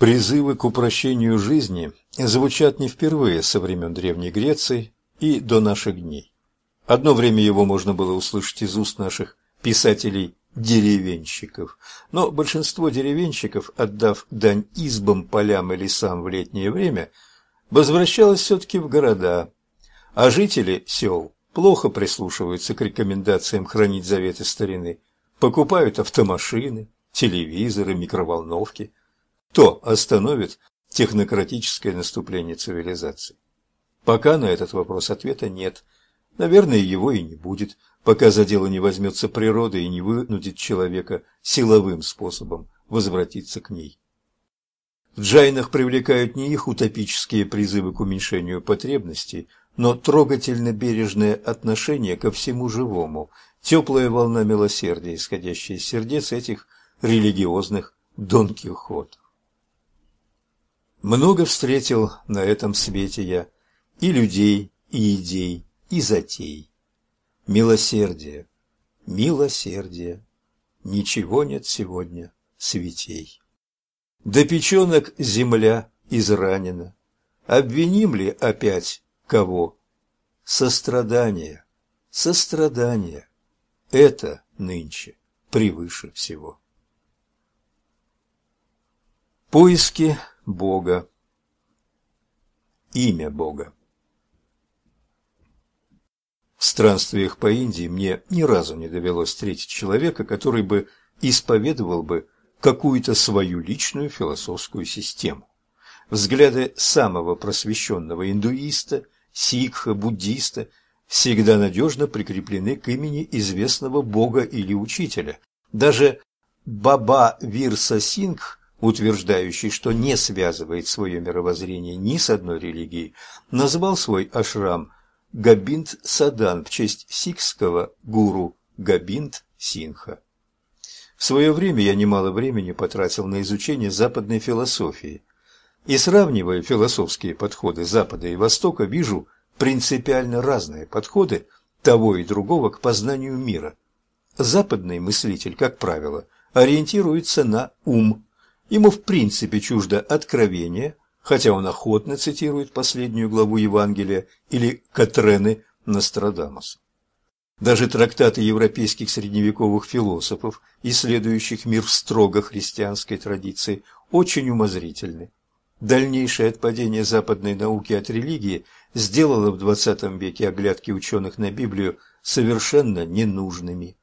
Призывы к упрощению жизни звучат не впервые со времен Древней Греции и до наших дней. Одно время его можно было услышать из уст наших писателей-деревенщиков, но большинство деревенщиков, отдав дань избам, полям и лесам в летнее время, возвращалось все-таки в города, а жители сел плохо прислушиваются к рекомендациям хранить заветы старины, покупают автомашины, телевизоры, микроволновки – кто остановит технократическое наступление цивилизации? Пока на этот вопрос ответа нет. Наверное, его и не будет, пока за дело не возьмется природа и не вынудит человека силовым способом возвратиться к ней. В джайнах привлекают не их утопические призывы к уменьшению потребностей, но трогательно бережное отношение ко всему живому, теплая волна милосердия, исходящая из сердец этих религиозных Дон. Много встретил на этом свете я и людей, и идей, и затей. Милосердие, милосердие, ничего нет сегодня святей. До печенок земля изранена, обвиним ли опять кого? Сострадание, сострадание, это нынче превыше всего. Поиски Бога. Имя Бога. В странствиях по Индии мне ни разу не довелось встретить человека, который бы исповедовал бы какую-то свою личную философскую систему. Взгляды самого просвещенного индуиста, сикха, буддиста всегда надежно прикреплены к имени известного бога или учителя. Даже Баба Вирса Сингх утверждающий, что не связывает свое мировоззрение ни с одной религией, назвал свой ашрам Габинд Садан в честь сикхского гуру Габинд Синха. В свое время я немало времени потратил на изучение западной философии. И сравнивая философские подходы Запада и Востока, вижу принципиально разные подходы того и другого к познанию мира. Западный мыслитель, как правило, ориентируется на ум, Ему в принципе чуждо откровение, хотя он охотно цитирует последнюю главу Евангелия или Катрены Нострадамуса. Даже трактаты европейских средневековых философов, исследующих мир в строго христианской традиции, очень умозрительны. Дальнейшее отпадение западной науки от религии сделало в XX веке оглядки ученых на Библию совершенно ненужными.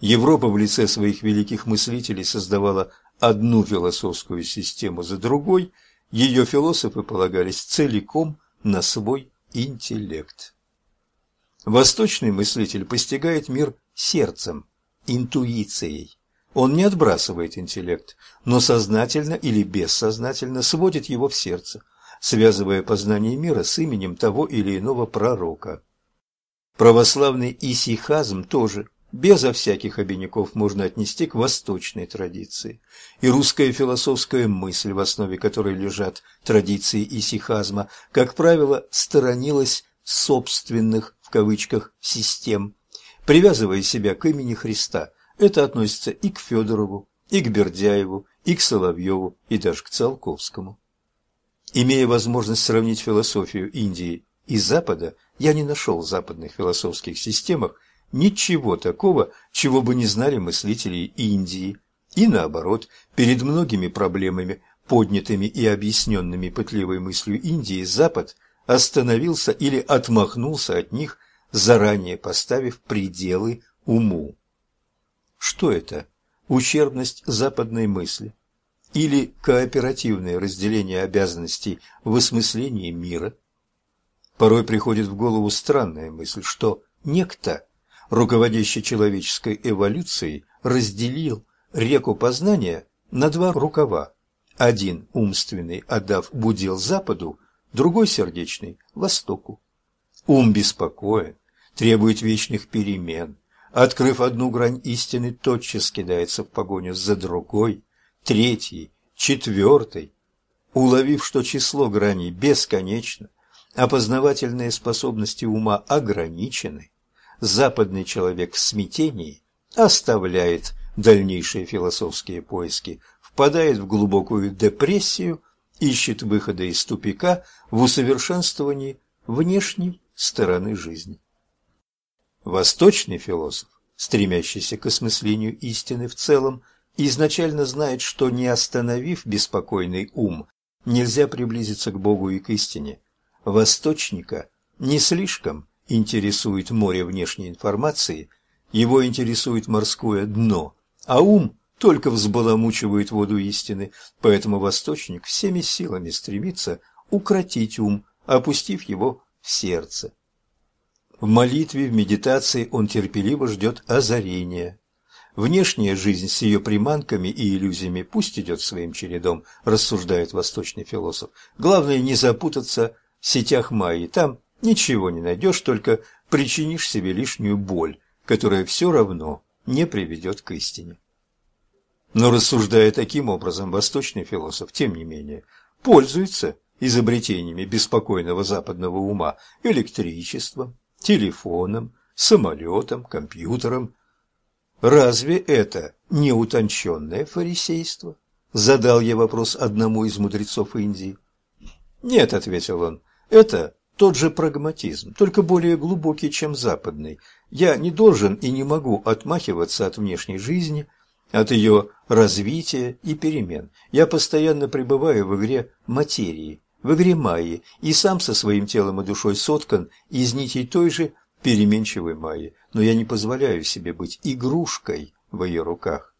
Европа в лице своих великих мыслителей создавала одну философскую систему за другой, ее философы полагались целиком на свой интеллект. Восточный мыслитель постигает мир сердцем, интуицией. Он не отбрасывает интеллект, но сознательно или бессознательно сводит его в сердце, связывая познание мира с именем того или иного пророка. Православный исихазм тоже безо всяких обиняков можно отнести к восточной традиции. И русская философская мысль, в основе которой лежат традиции исихазма, как правило, сторонилась собственных, в кавычках, систем, привязывая себя к имени Христа. Это относится и к Федорову, и к Бердяеву, и к Соловьеву, и даже к Циолковскому. Имея возможность сравнить философию Индии и Запада, я не нашел в западных философских системах ничего такого, чего бы не знали мыслители Индии. И наоборот, перед многими проблемами, поднятыми и объясненными пытливой мыслью Индии, Запад остановился или отмахнулся от них, заранее поставив пределы уму. Что это? Ущербность западной мысли? Или кооперативное разделение обязанностей в осмыслении мира? Порой приходит в голову странная мысль, что некто – руководящий человеческой эволюцией, разделил реку познания на два рукава. Один умственный, отдав будил Западу, другой сердечный – Востоку. Ум беспокоен, требует вечных перемен. Открыв одну грань истины, тотчас кидается в погоню за другой, третьей, четвертой. Уловив, что число граней бесконечно, а познавательные способности ума ограничены, западный человек в смятении оставляет дальнейшие философские поиски впадает в глубокую депрессию, ищет выхода из тупика в усовершенствовании внешней стороны жизни. Восточный философ, стремящийся к осмыслению истины в целом, изначально знает, что не остановив беспокойный ум, нельзя приблизиться к Богу и к истине. Восточника не слишком интересует море внешней информации, его интересует морское дно, а ум только взбаламучивает воду истины, поэтому восточник всеми силами стремится укротить ум, опустив его в сердце. В молитве, в медитации он терпеливо ждет озарения. Внешняя жизнь с ее приманками и иллюзиями пусть идет своим чередом, рассуждает восточный философ. Главное не запутаться в сетях Майи. Там ничего не найдешь, только причинишь себе лишнюю боль, которая все равно не приведет к истине. Но рассуждая таким образом, восточный философ, тем не менее, пользуется изобретениями беспокойного западного ума, электричеством, телефоном, самолетом, компьютером. Разве это не утонченное фарисейство? Задал я вопрос одному из мудрецов Индии. Нет, ответил он, это тот же прагматизм, только более глубокий, чем западный. Я не должен и не могу отмахиваться от внешней жизни, от ее развития и перемен. Я постоянно пребываю в игре материи, в игре Майи, и сам со своим телом и душой соткан из нитей той же переменчивой Майи, но я не позволяю себе быть игрушкой в ее руках.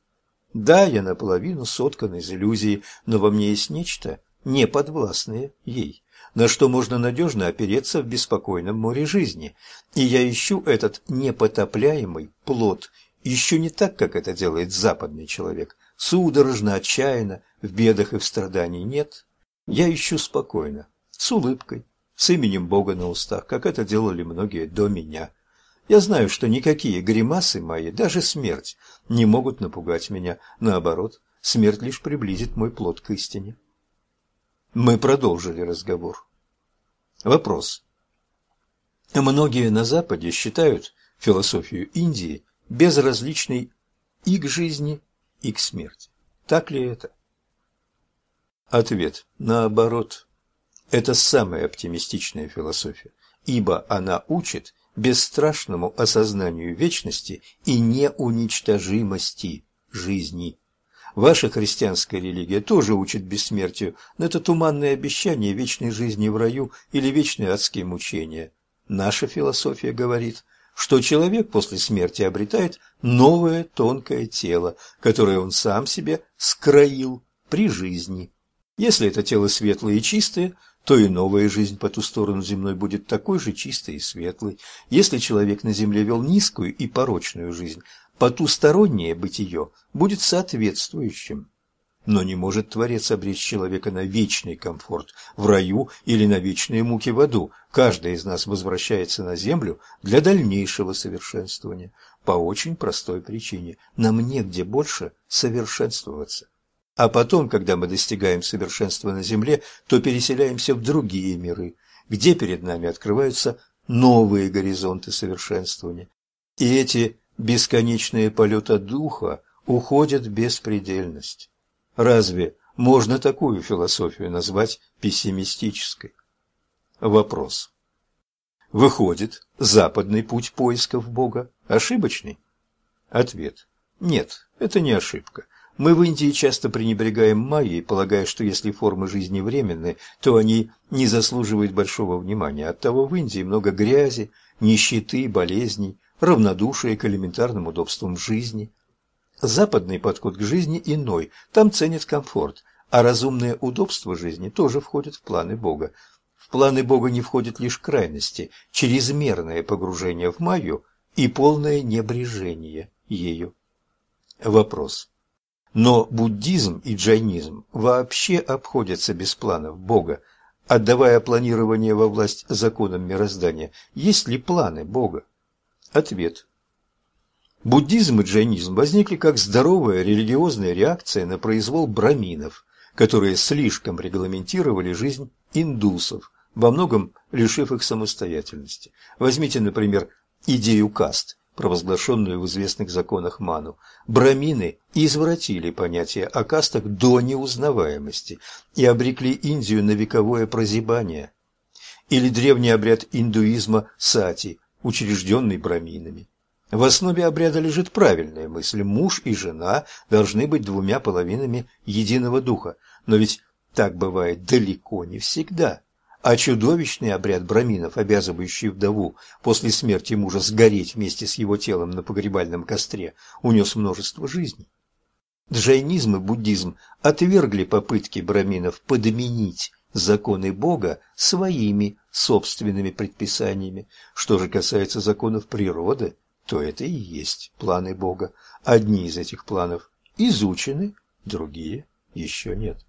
Да, я наполовину соткан из иллюзии, но во мне есть нечто, неподвластное ей на что можно надежно опереться в беспокойном море жизни. И я ищу этот непотопляемый плод, ищу не так, как это делает западный человек, судорожно, отчаянно, в бедах и в страдании. Нет, я ищу спокойно, с улыбкой, с именем Бога на устах, как это делали многие до меня. Я знаю, что никакие гримасы мои, даже смерть, не могут напугать меня. Наоборот, смерть лишь приблизит мой плод к истине. Мы продолжили разговор. Вопрос. Многие на Западе считают философию Индии безразличной и к жизни, и к смерти. Так ли это? Ответ. Наоборот. Это самая оптимистичная философия, ибо она учит бесстрашному осознанию вечности и неуничтожимости жизни. Ваша христианская религия тоже учит бессмертию, но это туманное обещание вечной жизни в раю или вечные адские мучения. Наша философия говорит, что человек после смерти обретает новое тонкое тело, которое он сам себе скроил при жизни. Если это тело светлое и чистое, то и новая жизнь по ту сторону земной будет такой же чистой и светлой. Если человек на земле вел низкую и порочную жизнь, потустороннее бытие будет соответствующим. Но не может Творец обречь человека на вечный комфорт в раю или на вечные муки в аду. Каждый из нас возвращается на землю для дальнейшего совершенствования. По очень простой причине. Нам негде больше совершенствоваться. А потом, когда мы достигаем совершенства на земле, то переселяемся в другие миры, где перед нами открываются новые горизонты совершенствования. И эти бесконечные полеты духа уходят в беспредельность. Разве можно такую философию назвать пессимистической? Вопрос. Выходит, западный путь поисков Бога ошибочный? Ответ. Нет, это не ошибка. Мы в Индии часто пренебрегаем майей, полагая, что если формы жизни временны, то они не заслуживают большого внимания. Оттого в Индии много грязи, нищеты, болезней, равнодушие к элементарным удобствам жизни. Западный подход к жизни иной, там ценят комфорт, а разумное удобство жизни тоже входит в планы Бога. В планы Бога не входят лишь крайности, чрезмерное погружение в майю и полное небрежение ею. Вопрос. Но буддизм и джайнизм вообще обходятся без планов Бога, отдавая планирование во власть законам мироздания. Есть ли планы Бога? Ответ. Буддизм и джайнизм возникли как здоровая религиозная реакция на произвол браминов, которые слишком регламентировали жизнь индусов, во многом лишив их самостоятельности. Возьмите, например, идею каст. провозглашенную в известных законах Ману, брамины извратили понятие о кастах до неузнаваемости и обрекли Индию на вековое прозябание. Или древний обряд индуизма сати, учрежденный браминами. В основе обряда лежит правильная мысль. Муж и жена должны быть двумя половинами единого духа. Но ведь так бывает далеко не всегда. А чудовищный обряд браминов, обязывающий вдову после смерти мужа сгореть вместе с его телом на погребальном костре, унес множество жизней. Джайнизм и буддизм отвергли попытки браминов подменить законы Бога своими собственными предписаниями. Что же касается законов природы, то это и есть планы Бога. Одни из этих планов изучены, другие еще нет.